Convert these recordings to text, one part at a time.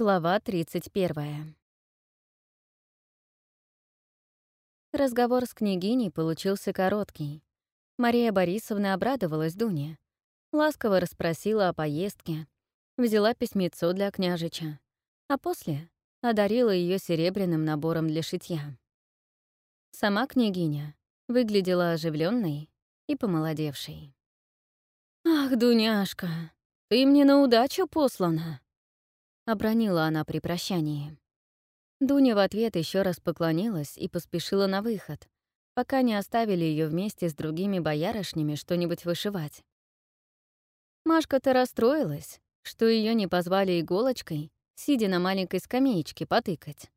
Глава 31. Разговор с княгиней получился короткий. Мария Борисовна обрадовалась Дуне. Ласково расспросила о поездке, взяла письмецо для княжича, а после одарила ее серебряным набором для шитья. Сама княгиня выглядела оживленной и помолодевшей. «Ах, Дуняшка, ты мне на удачу послана!» Обронила она при прощании. Дуня в ответ еще раз поклонилась и поспешила на выход, пока не оставили ее вместе с другими боярышнями что-нибудь вышивать. Машка-то расстроилась, что ее не позвали иголочкой, сидя на маленькой скамеечке, потыкать.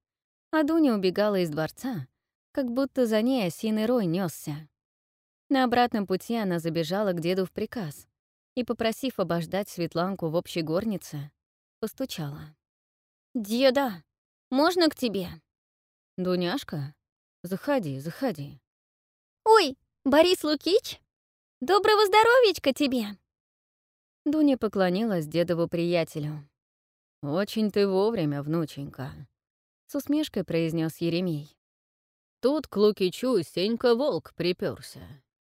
А Дуня убегала из дворца, как будто за ней осиный рой несся. На обратном пути она забежала к деду в приказ и, попросив обождать Светланку в общей горнице, Постучала. «Деда, можно к тебе?» «Дуняшка, заходи, заходи». «Ой, Борис Лукич, доброго здоровичка тебе!» Дуня поклонилась дедову приятелю. «Очень ты вовремя, внученька», — с усмешкой произнес Еремей. Тут к Лукичу Сенька Волк приперся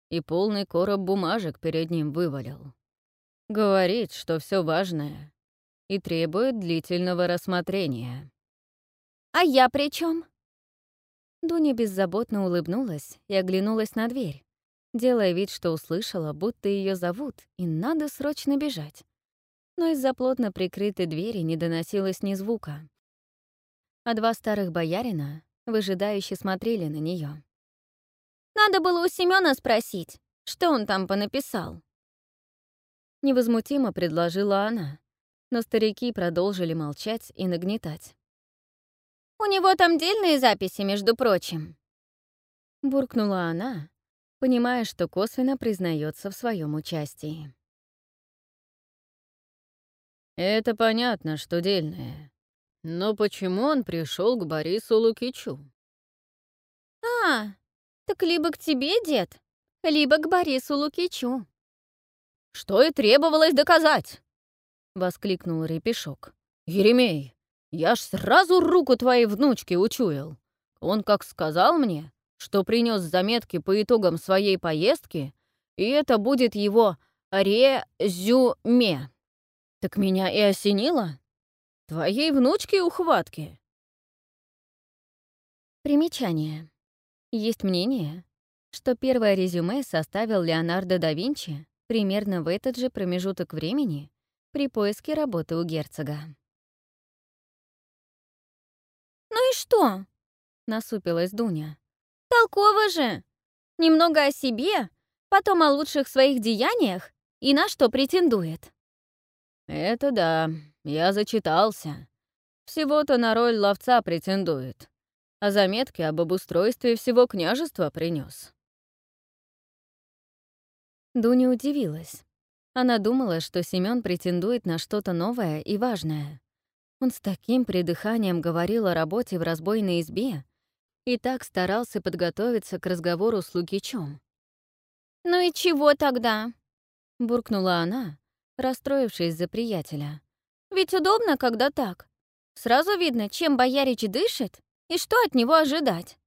и полный короб бумажек перед ним вывалил. Говорит, что все важное и требует длительного рассмотрения. «А я при чем? Дуня беззаботно улыбнулась и оглянулась на дверь, делая вид, что услышала, будто ее зовут, и надо срочно бежать. Но из-за плотно прикрытой двери не доносилось ни звука. А два старых боярина выжидающе смотрели на нее. «Надо было у Семёна спросить, что он там понаписал?» Невозмутимо предложила она, но старики продолжили молчать и нагнетать. «У него там дельные записи, между прочим», — буркнула она, понимая, что косвенно признается в своем участии. «Это понятно, что дельное. Но почему он пришел к Борису Лукичу?» «А, так либо к тебе, дед, либо к Борису Лукичу». «Что и требовалось доказать!» — воскликнул Репешок. «Еремей, я ж сразу руку твоей внучки учуял. Он как сказал мне, что принес заметки по итогам своей поездки, и это будет его резюме. Так меня и осенило. Твоей внучке ухватки». Примечание. Есть мнение, что первое резюме составил Леонардо да Винчи примерно в этот же промежуток времени, при поиске работы у герцога. «Ну и что?» — насупилась Дуня. «Толково же! Немного о себе, потом о лучших своих деяниях и на что претендует». «Это да, я зачитался. Всего-то на роль ловца претендует, а заметки об обустройстве всего княжества принес. Дуня удивилась. Она думала, что Семён претендует на что-то новое и важное. Он с таким придыханием говорил о работе в разбойной избе и так старался подготовиться к разговору с Лукичом. «Ну и чего тогда?» — буркнула она, расстроившись за приятеля. «Ведь удобно, когда так. Сразу видно, чем боярич дышит и что от него ожидать».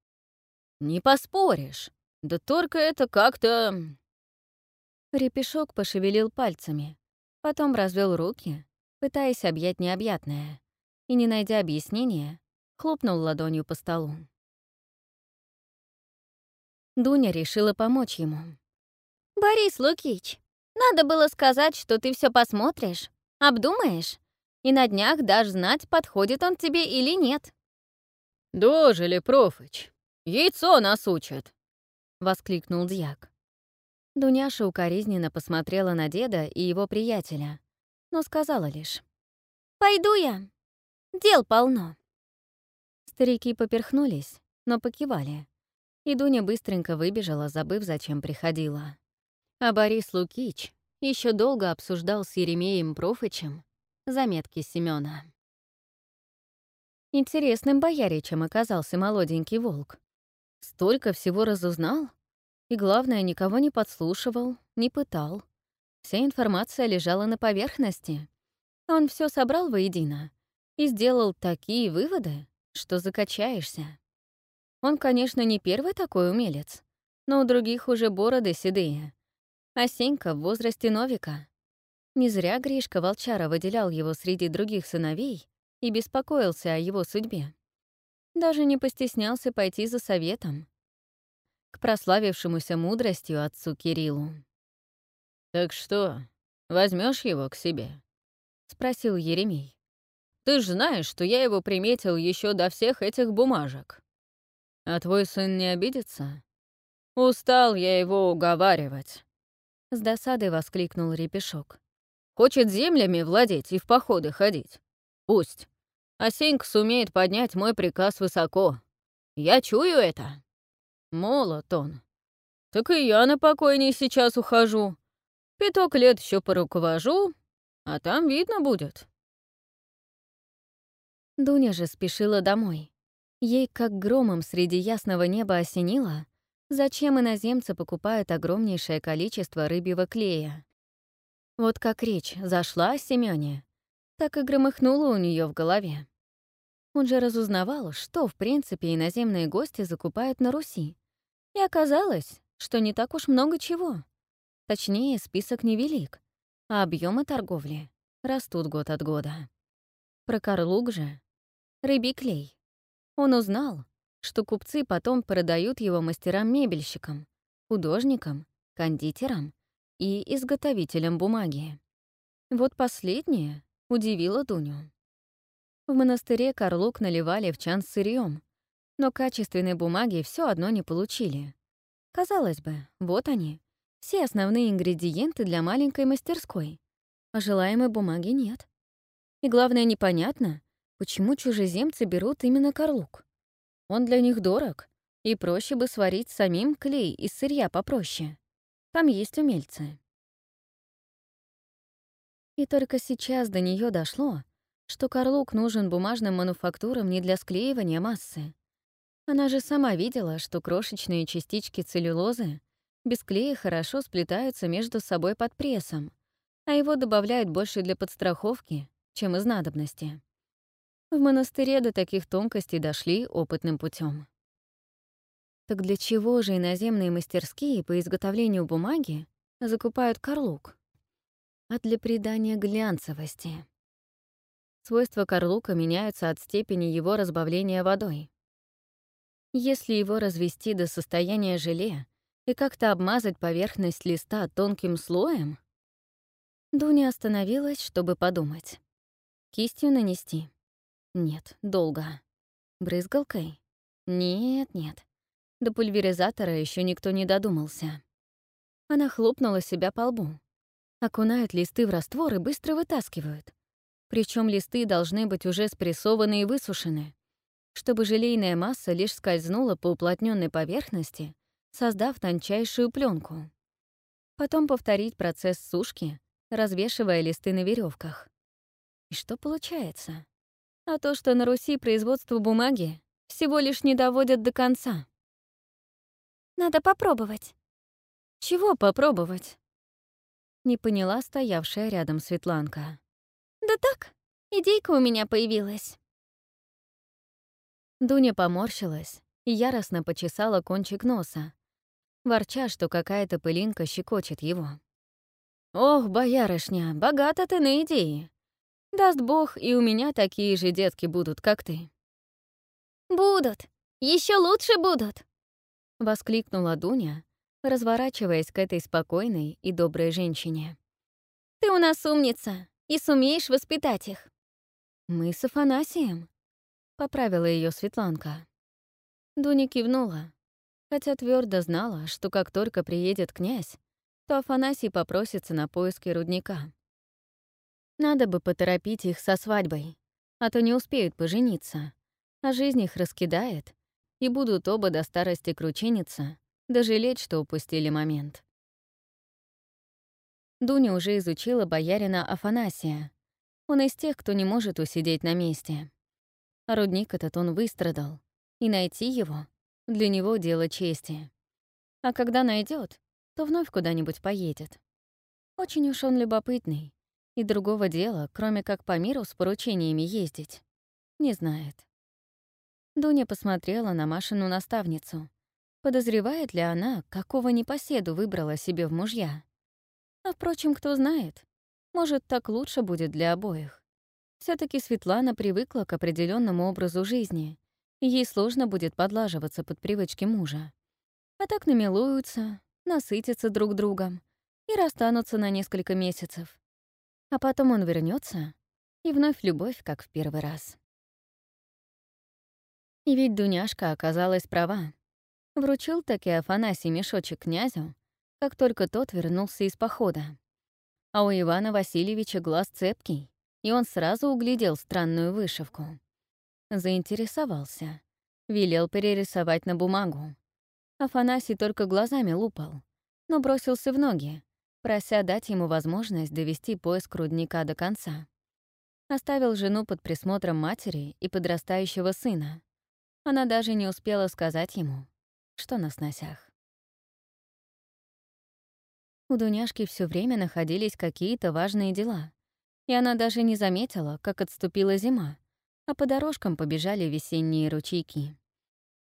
«Не поспоришь. Да только это как-то Репешок пошевелил пальцами, потом развел руки, пытаясь объять необъятное, и, не найдя объяснения, хлопнул ладонью по столу. Дуня решила помочь ему. «Борис Лукич, надо было сказать, что ты все посмотришь, обдумаешь, и на днях дашь знать, подходит он тебе или нет». «Дожили, Профыч, яйцо нас учат!» — воскликнул дьяк. Дуняша укоризненно посмотрела на деда и его приятеля, но сказала лишь. «Пойду я. Дел полно». Старики поперхнулись, но покивали. И Дуня быстренько выбежала, забыв, зачем приходила. А Борис Лукич еще долго обсуждал с Еремеем Профычем заметки Семёна. Интересным бояричем оказался молоденький волк. Столько всего разузнал, и, главное, никого не подслушивал, не пытал. Вся информация лежала на поверхности. Он все собрал воедино и сделал такие выводы, что закачаешься. Он, конечно, не первый такой умелец, но у других уже бороды седые. А Сенька в возрасте Новика. Не зря Гришка Волчара выделял его среди других сыновей и беспокоился о его судьбе. Даже не постеснялся пойти за советом к прославившемуся мудростью отцу Кириллу. «Так что, возьмешь его к себе?» — спросил Еремей. «Ты ж знаешь, что я его приметил еще до всех этих бумажек. А твой сын не обидится? Устал я его уговаривать». С досадой воскликнул Репешок. «Хочет землями владеть и в походы ходить. Пусть. А Сенька сумеет поднять мой приказ высоко. Я чую это. Молод он. Так и я на покойней сейчас ухожу. Пяток лет еще поруковожу, а там видно будет. Дуня же спешила домой. Ей как громом среди ясного неба осенило, зачем иноземцы покупают огромнейшее количество рыбьего клея. Вот как речь зашла о Семёне, так и громыхнуло у нее в голове. Он же разузнавал, что, в принципе, иноземные гости закупают на Руси. И оказалось, что не так уж много чего. Точнее, список невелик, а объемы торговли растут год от года. Про Карлук же — рыбий клей. Он узнал, что купцы потом продают его мастерам-мебельщикам, художникам, кондитерам и изготовителям бумаги. Вот последнее удивило Дуню. В монастыре Карлук наливали в чан с сырьем, но качественной бумаги все одно не получили. Казалось бы, вот они, все основные ингредиенты для маленькой мастерской, а желаемой бумаги нет. И главное, непонятно, почему чужеземцы берут именно Карлук. Он для них дорог, и проще бы сварить самим клей из сырья попроще. Там есть умельцы. И только сейчас до нее дошло, что карлук нужен бумажным мануфактурам не для склеивания массы. Она же сама видела, что крошечные частички целлюлозы без клея хорошо сплетаются между собой под прессом, а его добавляют больше для подстраховки, чем из надобности. В монастыре до таких тонкостей дошли опытным путем. Так для чего же иноземные мастерские по изготовлению бумаги закупают карлук? А для придания глянцевости. Свойства карлука меняются от степени его разбавления водой. Если его развести до состояния желе и как-то обмазать поверхность листа тонким слоем... Дуня остановилась, чтобы подумать. Кистью нанести? Нет, долго. Брызгалкой? Нет, нет. До пульверизатора еще никто не додумался. Она хлопнула себя по лбу. Окунают листы в раствор и быстро вытаскивают. Причем листы должны быть уже спрессованы и высушены, чтобы желейная масса лишь скользнула по уплотненной поверхности, создав тончайшую пленку. Потом повторить процесс сушки, развешивая листы на веревках. И что получается? А то, что на Руси производство бумаги всего лишь не доводят до конца. Надо попробовать. Чего попробовать? Не поняла стоявшая рядом Светланка. Да так, идейка у меня появилась. Дуня поморщилась и яростно почесала кончик носа, ворча, что какая-то пылинка щекочет его. «Ох, боярышня, богата ты на идеи. Даст бог, и у меня такие же детки будут, как ты». «Будут! еще лучше будут!» — воскликнула Дуня, разворачиваясь к этой спокойной и доброй женщине. «Ты у нас умница и сумеешь воспитать их». «Мы с Афанасием», — поправила ее Светланка. Дуня кивнула, хотя твердо знала, что как только приедет князь, то Афанасий попросится на поиски рудника. Надо бы поторопить их со свадьбой, а то не успеют пожениться, а жизнь их раскидает, и будут оба до старости кручиниться, да жалеть, что упустили момент. Дуня уже изучила боярина Афанасия. Он из тех, кто не может усидеть на месте. Рудник этот он выстрадал, и найти его — для него дело чести. А когда найдет, то вновь куда-нибудь поедет. Очень уж он любопытный, и другого дела, кроме как по миру с поручениями ездить, не знает. Дуня посмотрела на Машину наставницу. Подозревает ли она, какого непоседу выбрала себе в мужья? А впрочем, кто знает. Может, так лучше будет для обоих. все таки Светлана привыкла к определенному образу жизни, и ей сложно будет подлаживаться под привычки мужа. А так намилуются, насытятся друг другом и расстанутся на несколько месяцев. А потом он вернется, и вновь любовь, как в первый раз. И ведь Дуняшка оказалась права. Вручил таки Афанасий мешочек князю, как только тот вернулся из похода. А у Ивана Васильевича глаз цепкий, и он сразу углядел странную вышивку. Заинтересовался. Велел перерисовать на бумагу. Афанасий только глазами лупал, но бросился в ноги, прося дать ему возможность довести поиск рудника до конца. Оставил жену под присмотром матери и подрастающего сына. Она даже не успела сказать ему, что на сносях. У Дуняшки все время находились какие-то важные дела, и она даже не заметила, как отступила зима, а по дорожкам побежали весенние ручейки.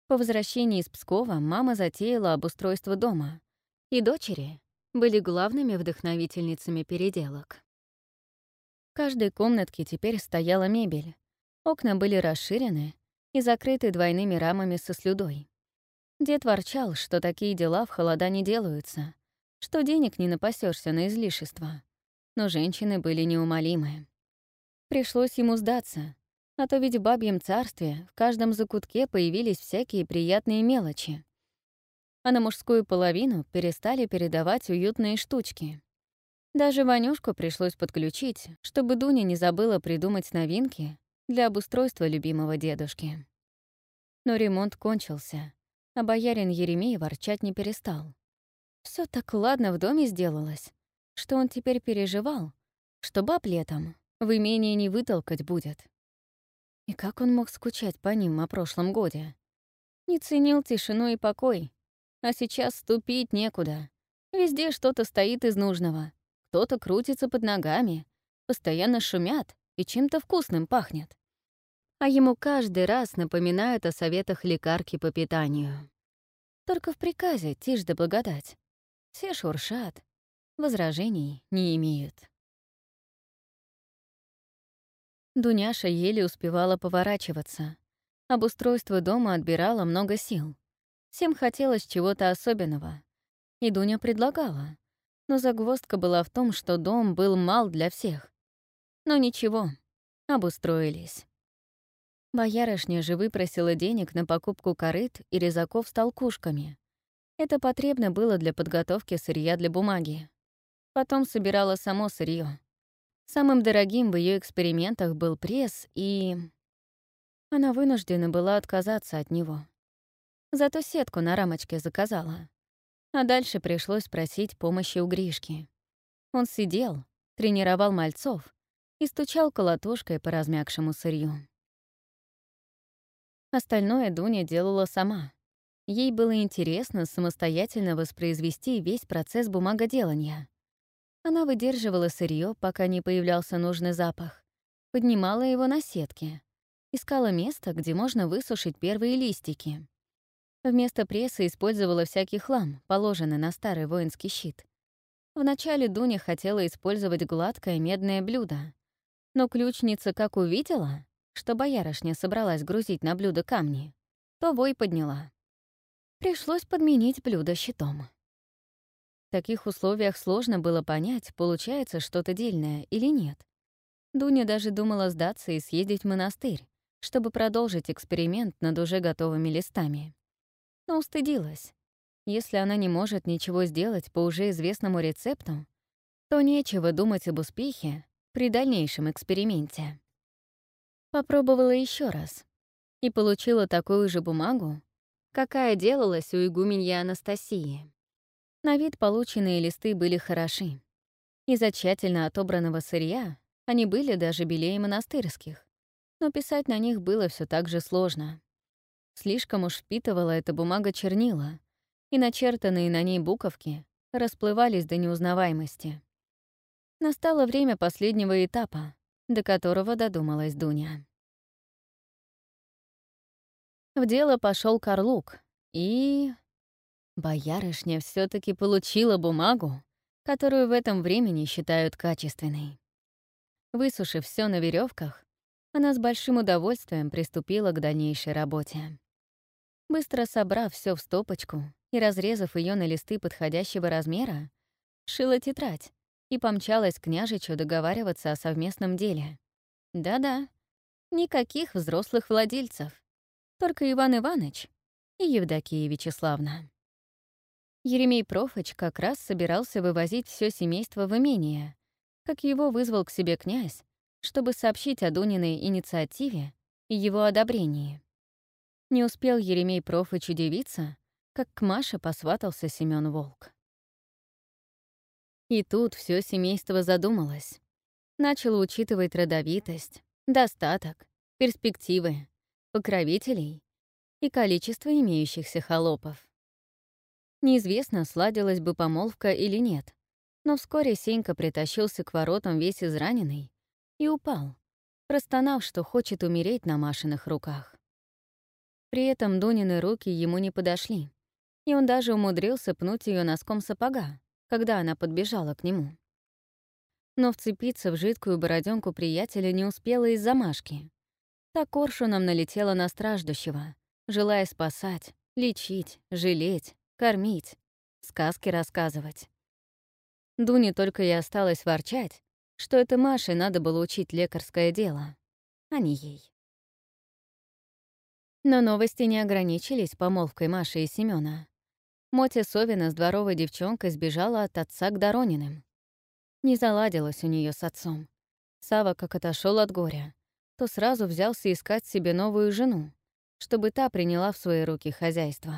По возвращении из Пскова мама затеяла обустройство дома, и дочери были главными вдохновительницами переделок. В каждой комнатке теперь стояла мебель, окна были расширены, и закрыты двойными рамами со слюдой. Дед ворчал, что такие дела в холода не делаются, что денег не напасешься на излишества. Но женщины были неумолимы. Пришлось ему сдаться, а то ведь в бабьем царстве в каждом закутке появились всякие приятные мелочи. А на мужскую половину перестали передавать уютные штучки. Даже Ванюшку пришлось подключить, чтобы Дуня не забыла придумать новинки для обустройства любимого дедушки. Но ремонт кончился, а боярин Еремей ворчать не перестал. Все так ладно в доме сделалось, что он теперь переживал, что баб летом в имении не вытолкать будет. И как он мог скучать по ним о прошлом годе? Не ценил тишину и покой, а сейчас ступить некуда. Везде что-то стоит из нужного, кто-то крутится под ногами, постоянно шумят и чем-то вкусным пахнет а ему каждый раз напоминают о советах лекарки по питанию. Только в приказе тишь да благодать. Все шуршат, возражений не имеют. Дуняша еле успевала поворачиваться. Обустройство дома отбирало много сил. Всем хотелось чего-то особенного. И Дуня предлагала. Но загвоздка была в том, что дом был мал для всех. Но ничего, обустроились. Боярышня же выпросила денег на покупку корыт и резаков с толкушками. Это потребно было для подготовки сырья для бумаги. Потом собирала само сырье. Самым дорогим в ее экспериментах был пресс, и... Она вынуждена была отказаться от него. Зато сетку на рамочке заказала. А дальше пришлось просить помощи у Гришки. Он сидел, тренировал мальцов и стучал колотушкой по размягшему сырью. Остальное Дуня делала сама. Ей было интересно самостоятельно воспроизвести весь процесс бумагоделания. Она выдерживала сырье, пока не появлялся нужный запах, поднимала его на сетке, искала место, где можно высушить первые листики. Вместо пресса использовала всякий хлам, положенный на старый воинский щит. Вначале Дуня хотела использовать гладкое медное блюдо, но ключница как увидела, что боярышня собралась грузить на блюдо камни, то вой подняла. Пришлось подменить блюдо щитом. В таких условиях сложно было понять, получается что-то дельное или нет. Дуня даже думала сдаться и съездить в монастырь, чтобы продолжить эксперимент над уже готовыми листами. Но устыдилась. Если она не может ничего сделать по уже известному рецепту, то нечего думать об успехе при дальнейшем эксперименте. Попробовала еще раз и получила такую же бумагу, какая делалась у игуменьи Анастасии. На вид полученные листы были хороши. Из-за тщательно отобранного сырья они были даже белее монастырских, но писать на них было все так же сложно. Слишком уж впитывала эта бумага чернила, и начертанные на ней буковки расплывались до неузнаваемости. Настало время последнего этапа, до которого додумалась Дуня. В дело пошел Карлук, и... Боярышня все таки получила бумагу, которую в этом времени считают качественной. Высушив все на веревках, она с большим удовольствием приступила к дальнейшей работе. Быстро собрав все в стопочку и разрезав ее на листы подходящего размера, шила тетрадь и помчалась к княжичу договариваться о совместном деле. Да-да, никаких взрослых владельцев, только Иван Иванович и Евдокия Вячеславна. Еремей Профыч как раз собирался вывозить все семейство в имение, как его вызвал к себе князь, чтобы сообщить о Дуниной инициативе и его одобрении. Не успел Еремей Профыч удивиться, как к Маше посватался Семён Волк. И тут все семейство задумалось. Начало учитывать родовитость, достаток, перспективы, покровителей и количество имеющихся холопов. Неизвестно, сладилась бы помолвка или нет, но вскоре Сенька притащился к воротам весь израненный и упал, простонав, что хочет умереть на Машиных руках. При этом Дунины руки ему не подошли, и он даже умудрился пнуть ее носком сапога, когда она подбежала к нему. Но вцепиться в жидкую бороденку приятеля не успела из-за Машки. Так коршуном налетела на страждущего, желая спасать, лечить, жалеть, кормить, сказки рассказывать. Дуне только и осталось ворчать, что это Маше надо было учить лекарское дело, а не ей. Но новости не ограничились помолвкой Маши и Семёна. Мотя Совина с дворовой девчонкой сбежала от отца к Дорониным. Не заладилось у нее с отцом. Сава, как отошел от горя, то сразу взялся искать себе новую жену, чтобы та приняла в свои руки хозяйство.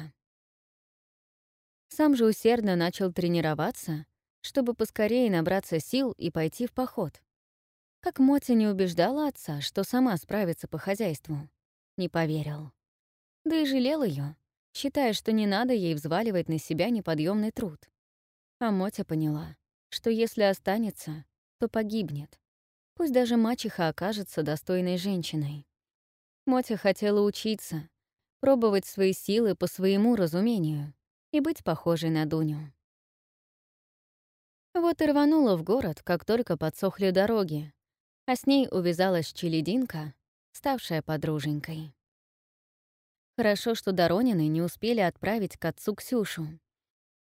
Сам же усердно начал тренироваться, чтобы поскорее набраться сил и пойти в поход. Как Мотя не убеждала отца, что сама справится по хозяйству, не поверил. Да и жалел ее, считая, что не надо ей взваливать на себя неподъемный труд. А Мотя поняла, что если останется, то погибнет. Пусть даже мачеха окажется достойной женщиной. Мотя хотела учиться, пробовать свои силы по своему разумению, и быть похожей на Дуню. Вот и рванула в город, как только подсохли дороги, а с ней увязалась челединка, ставшая подруженькой. Хорошо, что Доронины не успели отправить к отцу Ксюшу.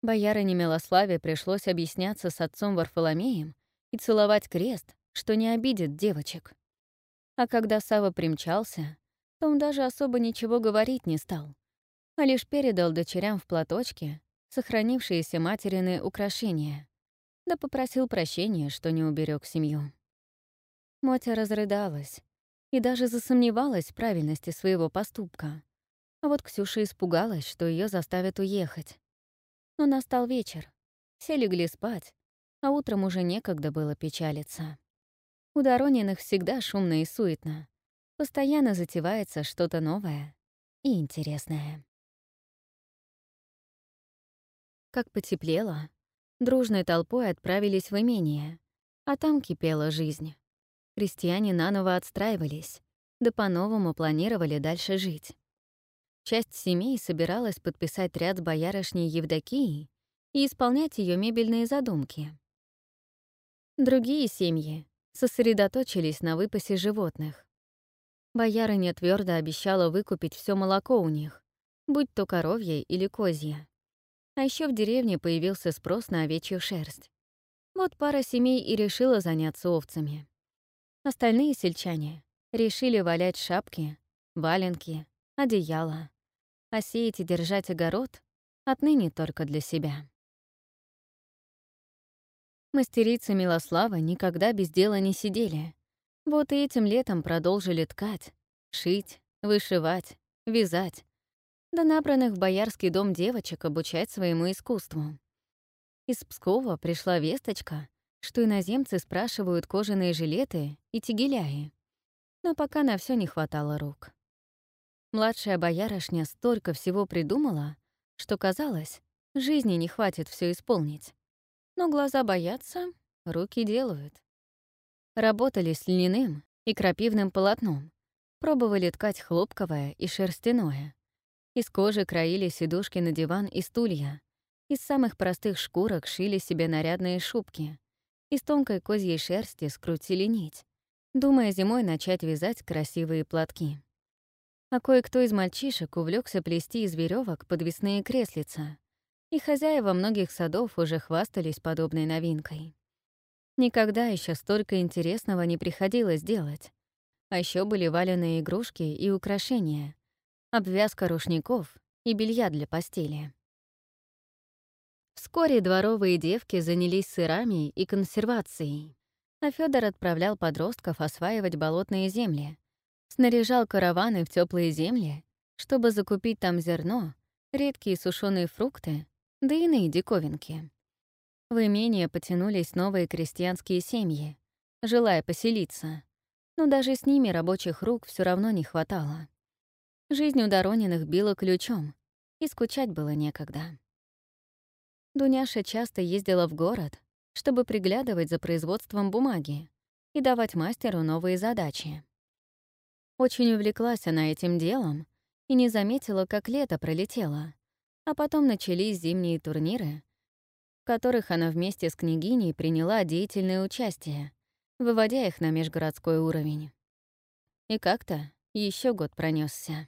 Боярине Милославе пришлось объясняться с отцом Варфоломеем и целовать крест, что не обидит девочек. А когда Сава примчался, то он даже особо ничего говорить не стал, а лишь передал дочерям в платочке сохранившиеся материны украшения, да попросил прощения, что не уберег семью. Мотя разрыдалась и даже засомневалась в правильности своего поступка. А вот Ксюша испугалась, что ее заставят уехать. Но настал вечер, все легли спать, а утром уже некогда было печалиться. У Дорониных всегда шумно и суетно. Постоянно затевается что-то новое и интересное. Как потеплело, дружной толпой отправились в имение, а там кипела жизнь. Крестьяне наново отстраивались, да по-новому планировали дальше жить. Часть семей собиралась подписать ряд с боярышней Евдокией и исполнять ее мебельные задумки. Другие семьи сосредоточились на выпасе животных. Боярыня твердо обещала выкупить все молоко у них, будь то коровье или козье. А еще в деревне появился спрос на овечью шерсть. Вот пара семей и решила заняться овцами. Остальные сельчане решили валять шапки, валенки, одеяла, а сеять и держать огород отныне только для себя. Мастерицы Милослава никогда без дела не сидели. Вот и этим летом продолжили ткать, шить, вышивать, вязать, до набранных в боярский дом девочек обучать своему искусству. Из Пскова пришла весточка, что иноземцы спрашивают кожаные жилеты и тигеляи. Но пока на все не хватало рук. Младшая боярышня столько всего придумала, что казалось, жизни не хватит все исполнить. Но глаза боятся, руки делают. Работали с льняным и крапивным полотном, пробовали ткать хлопковое и шерстяное, Из кожи краили сидушки на диван и стулья. Из самых простых шкурок шили себе нарядные шубки. Из тонкой козьей шерсти скрутили нить, думая зимой начать вязать красивые платки. А кое-кто из мальчишек увлекся плести из веревок подвесные креслица, и хозяева многих садов уже хвастались подобной новинкой. Никогда еще столько интересного не приходилось делать. А еще были валенные игрушки и украшения, обвязка рушников и белья для постели. Вскоре дворовые девки занялись сырами и консервацией, а Федор отправлял подростков осваивать болотные земли, снаряжал караваны в теплые земли, чтобы закупить там зерно, редкие сушеные фрукты, да иные диковинки. В имение потянулись новые крестьянские семьи, желая поселиться, но даже с ними рабочих рук все равно не хватало. Жизнь у Дорониных била ключом, и скучать было некогда. Дуняша часто ездила в город, чтобы приглядывать за производством бумаги и давать мастеру новые задачи. Очень увлеклась она этим делом и не заметила, как лето пролетело, а потом начались зимние турниры, в которых она вместе с княгиней приняла деятельное участие, выводя их на межгородской уровень. И как-то еще год пронесся.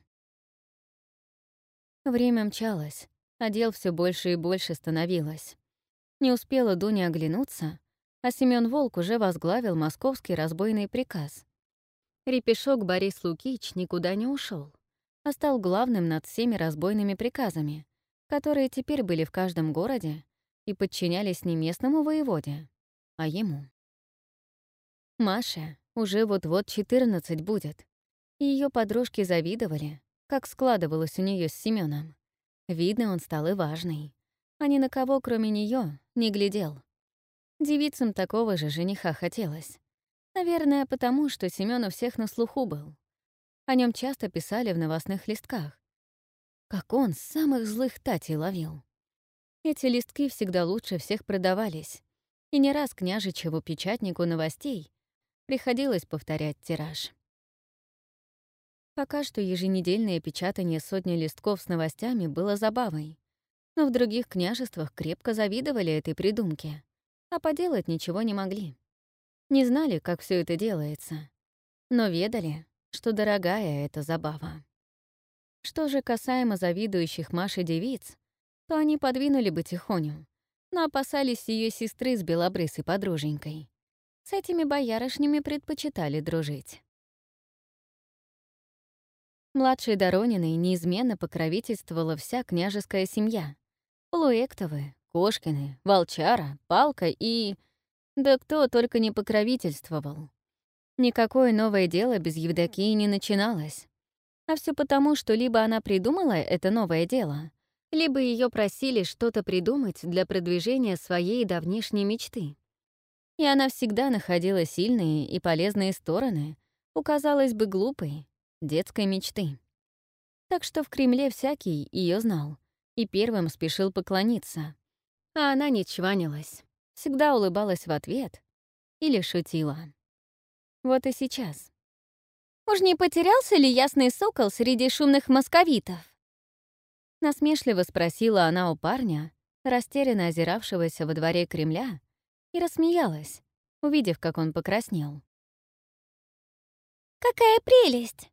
Время мчалось, а дел все больше и больше становилось. Не успела Дуня оглянуться, а Семён Волк уже возглавил московский разбойный приказ. Репешок Борис Лукич никуда не ушел, а стал главным над всеми разбойными приказами, которые теперь были в каждом городе и подчинялись не местному воеводе, а ему. Маша уже вот-вот 14 будет, и ее подружки завидовали, как складывалось у нее с Семеном. Видно, он стал и важный. А ни на кого, кроме нее, не глядел. Девицам такого же жениха хотелось. Наверное, потому, что Семён у всех на слуху был. О нем часто писали в новостных листках. Как он самых злых татей ловил. Эти листки всегда лучше всех продавались. И не раз княжичеву печатнику новостей приходилось повторять тираж. Пока что еженедельное печатание сотни листков с новостями было забавой, но в других княжествах крепко завидовали этой придумке, а поделать ничего не могли. Не знали, как все это делается, но ведали, что дорогая эта забава. Что же касаемо завидующих Маше девиц, то они подвинули бы тихоню, но опасались ее сестры с белобрысой подруженькой. С этими боярышнями предпочитали дружить. Младшей Дорониной неизменно покровительствовала вся княжеская семья. Полуэктовы, Кошкины, Волчара, Палка и... Да кто только не покровительствовал. Никакое новое дело без Евдокии не начиналось. А все потому, что либо она придумала это новое дело, либо ее просили что-то придумать для продвижения своей давнишней мечты. И она всегда находила сильные и полезные стороны у, казалось бы, глупой, детской мечты. Так что в Кремле всякий ее знал и первым спешил поклониться. А она не чванилась, всегда улыбалась в ответ или шутила. Вот и сейчас. «Уж не потерялся ли ясный сокол среди шумных московитов?» Насмешливо спросила она у парня, растерянно озиравшегося во дворе Кремля, и рассмеялась, увидев, как он покраснел. «Какая прелесть!»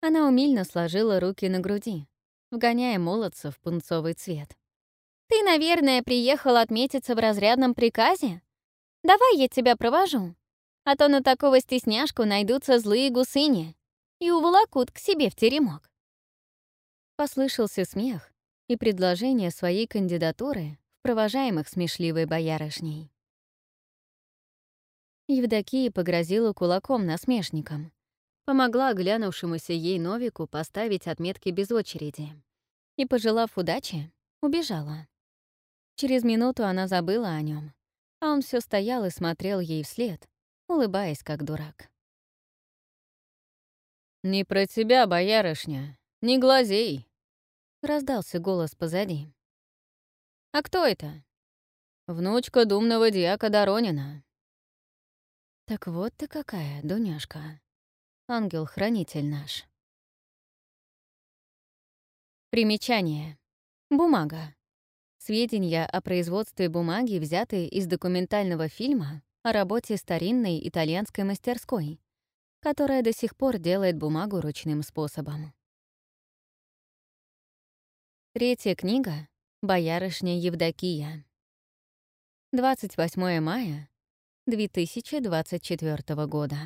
Она умильно сложила руки на груди, вгоняя молодца в пунцовый цвет. «Ты, наверное, приехал отметиться в разрядном приказе? Давай я тебя провожу, а то на такого стесняшку найдутся злые гусыни и уволокут к себе в теремок». Послышался смех и предложение своей кандидатуры в провожаемых смешливой боярышней. Евдокия погрозила кулаком насмешникам, помогла глянувшемуся ей Новику поставить отметки без очереди и, пожелав удачи, убежала. Через минуту она забыла о нем, а он все стоял и смотрел ей вслед, улыбаясь как дурак. «Не про тебя, боярышня, не глазей!» — раздался голос позади. «А кто это?» «Внучка думного дьяка Доронина». «Так вот ты какая, Дуняшка!» ангел-хранитель наш. Примечание. Бумага. Сведения о производстве бумаги взяты из документального фильма о работе старинной итальянской мастерской, которая до сих пор делает бумагу ручным способом. Третья книга «Боярышня Евдокия». 28 мая 2024 года.